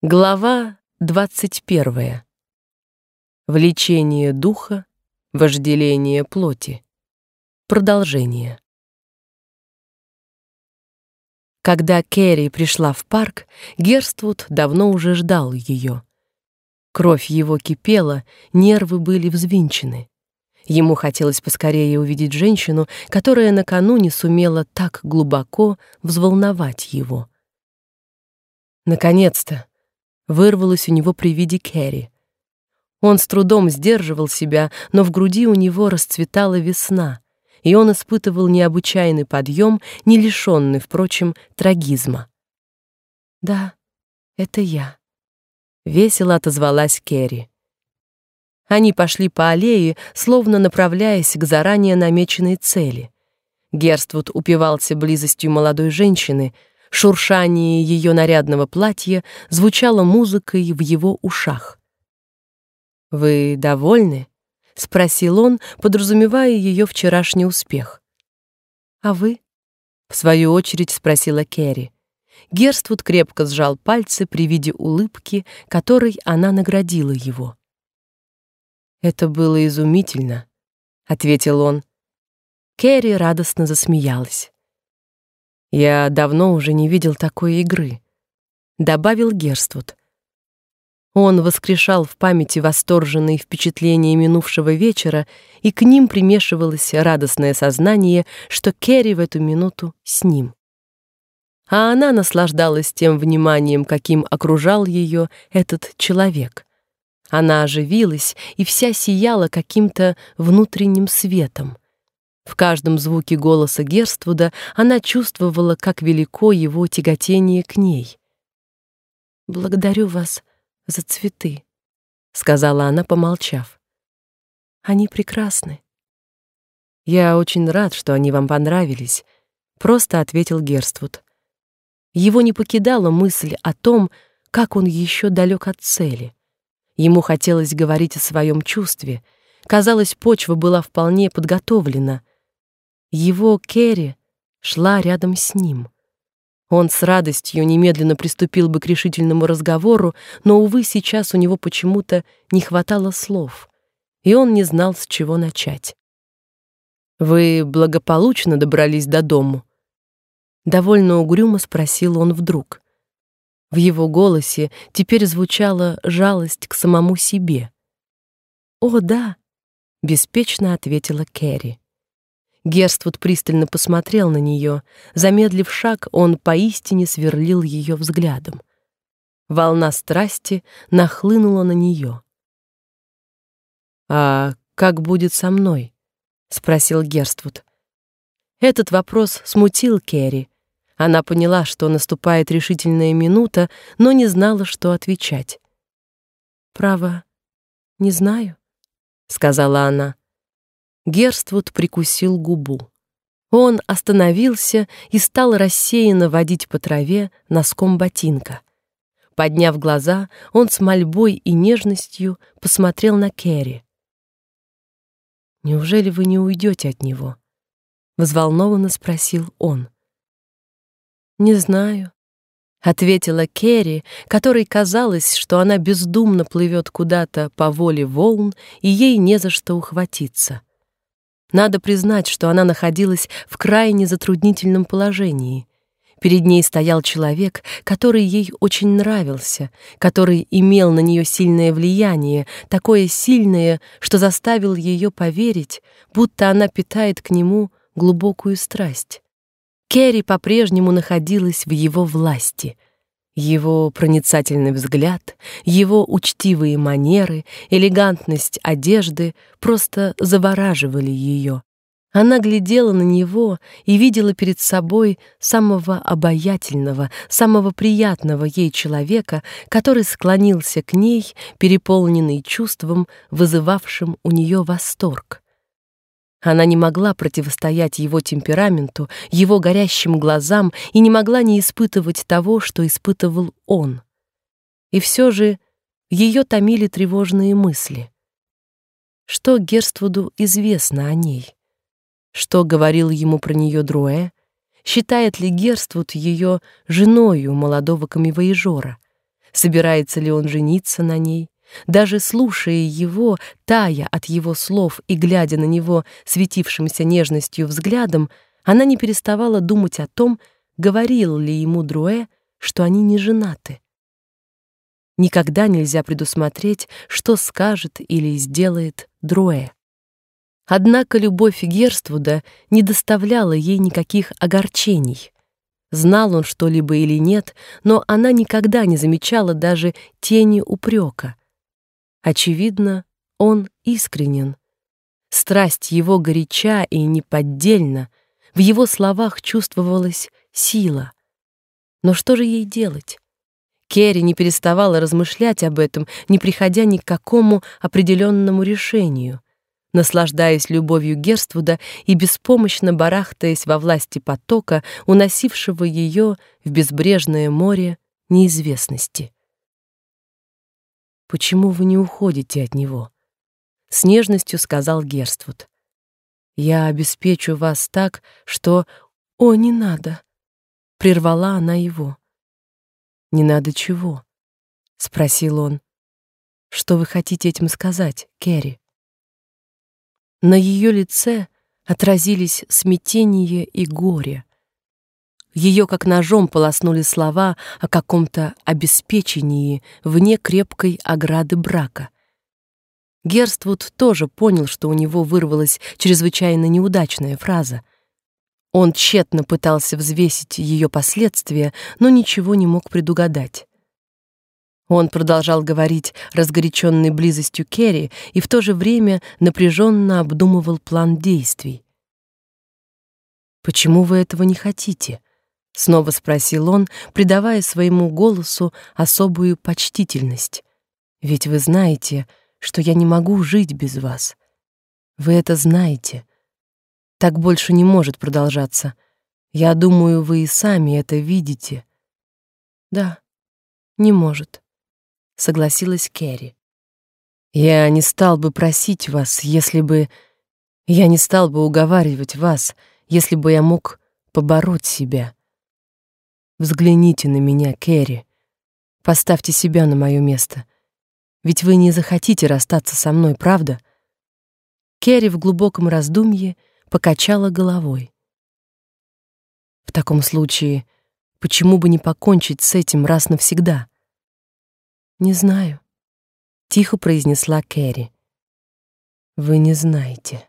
Глава 21. Влечение духа, вожделение плоти. Продолжение. Когда Кэрри пришла в парк, Герствуд давно уже ждал ее. Кровь его кипела, нервы были взвинчены. Ему хотелось поскорее увидеть женщину, которая накануне сумела так глубоко взволновать его. Наконец-то вырвалось у него при виде Кэрри. Он с трудом сдерживал себя, но в груди у него расцветала весна, и он испытывал необычайный подъем, не лишенный, впрочем, трагизма. «Да, это я», — весело отозвалась Кэрри. Они пошли по аллее, словно направляясь к заранее намеченной цели. Герствуд упивался близостью молодой женщины — Шуршание ее нарядного платья звучало музыкой в его ушах. «Вы довольны?» — спросил он, подразумевая ее вчерашний успех. «А вы?» — в свою очередь спросила Керри. Герствуд крепко сжал пальцы при виде улыбки, которой она наградила его. «Это было изумительно», — ответил он. Керри радостно засмеялась. Я давно уже не видел такой игры, добавил Герствуд. Он воскрешал в памяти восторженные впечатления минувшего вечера, и к ним примешивалось радостное сознание, что Керри в эту минуту с ним. А она наслаждалась тем вниманием, каким окружал ее этот человек. Она оживилась и вся сияла каким-то внутренним светом. В каждом звуке голоса Герствуда она чувствовала, как велико его тяготение к ней. «Благодарю вас за цветы», — сказала она, помолчав. «Они прекрасны». «Я очень рад, что они вам понравились», — просто ответил Герствуд. Его не покидала мысль о том, как он еще далек от цели. Ему хотелось говорить о своем чувстве. Казалось, почва была вполне подготовлена — его Керри шла рядом с ним. Он с радостью немедленно приступил бы к решительному разговору, но, увы, сейчас у него почему-то не хватало слов, и он не знал, с чего начать. «Вы благополучно добрались до дому?» Довольно угрюмо спросил он вдруг. В его голосе теперь звучала жалость к самому себе. «О, да», — беспечно ответила Кэрри. Герствуд пристально посмотрел на нее. Замедлив шаг, он поистине сверлил ее взглядом. Волна страсти нахлынула на нее. «А как будет со мной?» — спросил Герствуд. Этот вопрос смутил Керри. Она поняла, что наступает решительная минута, но не знала, что отвечать. «Право, не знаю», — сказала она. Герствуд прикусил губу. Он остановился и стал рассеянно водить по траве носком ботинка. Подняв глаза, он с мольбой и нежностью посмотрел на Кэрри. «Неужели вы не уйдете от него?» — взволнованно спросил он. «Не знаю», — ответила Керри, которой казалось, что она бездумно плывет куда-то по воле волн, и ей не за что ухватиться. Надо признать, что она находилась в крайне затруднительном положении. Перед ней стоял человек, который ей очень нравился, который имел на нее сильное влияние, такое сильное, что заставил ее поверить, будто она питает к нему глубокую страсть. Керри по-прежнему находилась в его власти — его проницательный взгляд, его учтивые манеры, элегантность одежды просто завораживали ее. Она глядела на него и видела перед собой самого обаятельного, самого приятного ей человека, который склонился к ней, переполненный чувством, вызывавшим у нее восторг. Она не могла противостоять его темпераменту, его горящим глазам и не могла не испытывать того, что испытывал он. И все же ее томили тревожные мысли. Что Герствуду известно о ней? Что говорил ему про нее Друэ? Считает ли Герствуд ее женою молодого камевояжера? Собирается ли он жениться на ней? Даже слушая его, тая от его слов и глядя на него светившимся нежностью взглядом, она не переставала думать о том, говорил ли ему Друэ, что они не женаты. Никогда нельзя предусмотреть, что скажет или сделает Друэ. Однако любовь Герствуда не доставляла ей никаких огорчений. Знал он что-либо или нет, но она никогда не замечала даже тени упрека. Очевидно, он искренен. Страсть его горяча и неподдельна, в его словах чувствовалась сила. Но что же ей делать? Керри не переставала размышлять об этом, не приходя ни к какому определенному решению, наслаждаясь любовью Герствуда и беспомощно барахтаясь во власти потока, уносившего ее в безбрежное море неизвестности. Почему вы не уходите от него? С нежностью сказал Герствуд. Я обеспечу вас так, что... О, не надо! Прервала она его. Не надо чего? Спросил он. Что вы хотите этим сказать, Кэрри? На ее лице отразились смятение и горе. Ее как ножом полоснули слова о каком-то обеспечении вне крепкой ограды брака. Герствуд тоже понял, что у него вырвалась чрезвычайно неудачная фраза. Он тщетно пытался взвесить ее последствия, но ничего не мог предугадать. Он продолжал говорить разгоряченной близостью Керри и в то же время напряженно обдумывал план действий. Почему вы этого не хотите? Снова спросил он, придавая своему голосу особую почтительность. Ведь вы знаете, что я не могу жить без вас. Вы это знаете. Так больше не может продолжаться. Я думаю, вы и сами это видите. Да, не может, согласилась Кэрри. Я не стал бы просить вас, если бы я не стал бы уговаривать вас, если бы я мог побороть себя. Взгляните на меня, Кэрри. Поставьте себя на мое место. Ведь вы не захотите расстаться со мной, правда? Кэрри в глубоком раздумье покачала головой. В таком случае, почему бы не покончить с этим раз навсегда? Не знаю, тихо произнесла Кэрри. Вы не знаете.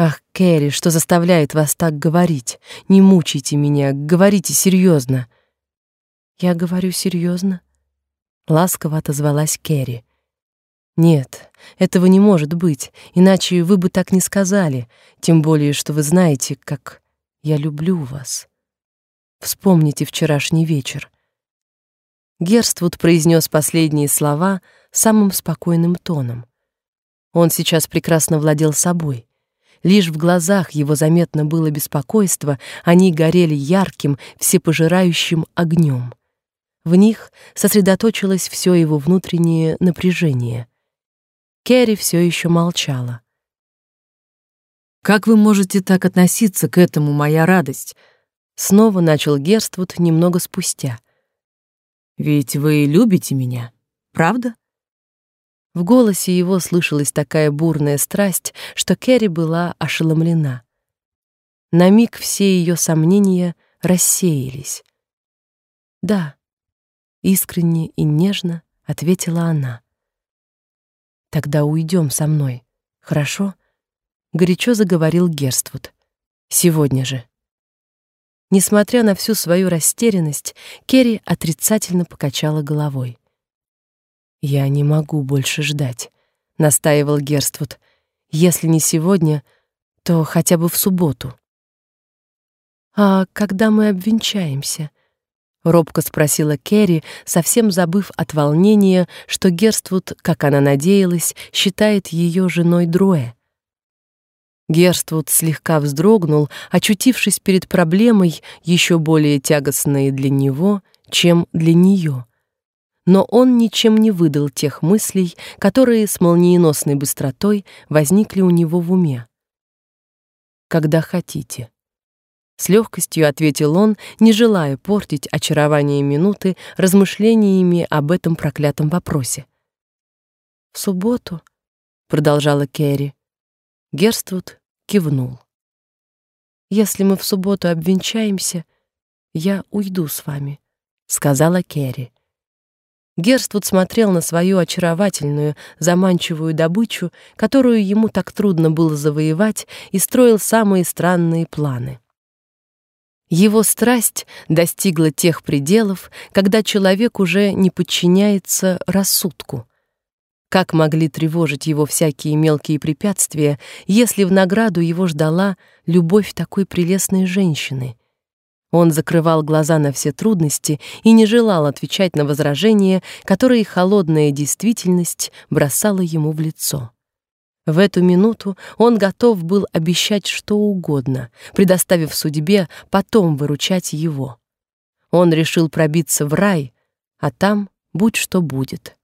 Ах, Кэрри, что заставляет вас так говорить? Не мучайте меня, говорите серьезно. Я говорю серьезно. Ласково отозвалась Кэрри. Нет, этого не может быть, иначе вы бы так не сказали, тем более, что вы знаете, как я люблю вас. Вспомните вчерашний вечер. Герствуд произнес последние слова самым спокойным тоном. Он сейчас прекрасно владел собой. Лишь в глазах его заметно было беспокойство, они горели ярким, всепожирающим огнем. В них сосредоточилось все его внутреннее напряжение. Кэрри все еще молчала. «Как вы можете так относиться к этому, моя радость?» Снова начал Герствуд немного спустя. «Ведь вы любите меня, правда?» В голосе его слышалась такая бурная страсть, что Кэрри была ошеломлена. На миг все ее сомнения рассеялись. «Да», — искренне и нежно ответила она. «Тогда уйдем со мной, хорошо?» — горячо заговорил Герствуд. «Сегодня же». Несмотря на всю свою растерянность, Керри отрицательно покачала головой. Я не могу больше ждать, настаивал Герствуд. Если не сегодня, то хотя бы в субботу. А когда мы обвенчаемся? робко спросила Керри, совсем забыв от волнения, что Герствуд, как она надеялась, считает ее женой Друэ. Герствуд слегка вздрогнул, очутившись перед проблемой еще более тягостной для него, чем для нее но он ничем не выдал тех мыслей, которые с молниеносной быстротой возникли у него в уме. Когда хотите. С легкостью ответил он, не желая портить очарование минуты размышлениями об этом проклятом вопросе. «В субботу», — продолжала Кэрри. Герствуд кивнул. «Если мы в субботу обвенчаемся, я уйду с вами», — сказала Кэрри. Герствуд смотрел на свою очаровательную, заманчивую добычу, которую ему так трудно было завоевать, и строил самые странные планы. Его страсть достигла тех пределов, когда человек уже не подчиняется рассудку. Как могли тревожить его всякие мелкие препятствия, если в награду его ждала любовь такой прелестной женщины? Он закрывал глаза на все трудности и не желал отвечать на возражения, которые холодная действительность бросала ему в лицо. В эту минуту он готов был обещать что угодно, предоставив судьбе потом выручать его. Он решил пробиться в рай, а там будь что будет.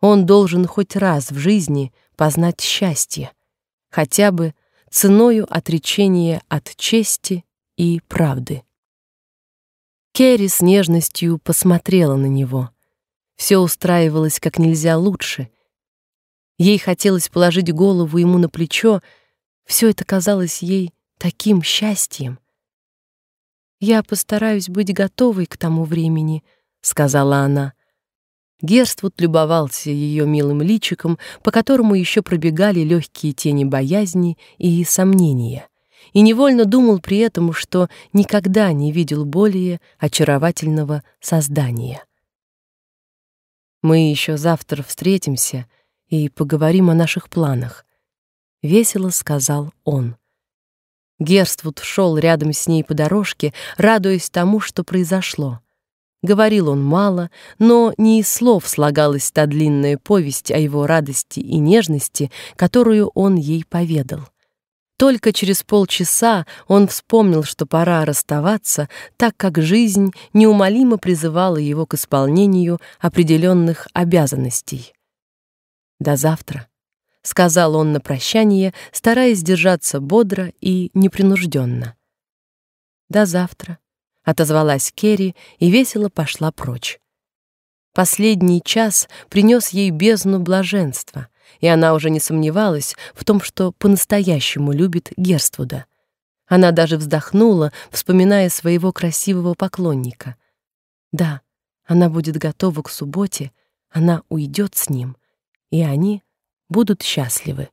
Он должен хоть раз в жизни познать счастье, хотя бы ценою отречения от чести и правды. Керри с нежностью посмотрела на него. Все устраивалось как нельзя лучше, Ей хотелось положить голову ему на плечо, все это казалось ей таким счастьем. Я постараюсь быть готовой к тому времени, сказала она. Герствуд любовался ее милым личиком, по которому еще пробегали легкие тени боязни и сомнения, и невольно думал при этом, что никогда не видел более очаровательного создания. Мы еще завтра встретимся, и поговорим о наших планах, весело сказал он. Герствуд шел рядом с ней по дорожке, радуясь тому, что произошло. Говорил он мало, но не из слов слагалась та длинная повесть о его радости и нежности, которую он ей поведал. Только через полчаса он вспомнил, что пора расставаться, так как жизнь неумолимо призывала его к исполнению определенных обязанностей. До завтра, сказал он на прощание, стараясь держаться бодро и непринужденно. До завтра, отозвалась Керри и весело пошла прочь. Последний час принес ей бездну блаженства, и она уже не сомневалась в том, что по-настоящему любит Герствуда. Она даже вздохнула, вспоминая своего красивого поклонника. Да, она будет готова к субботе, она уйдет с ним, и они будут счастливы.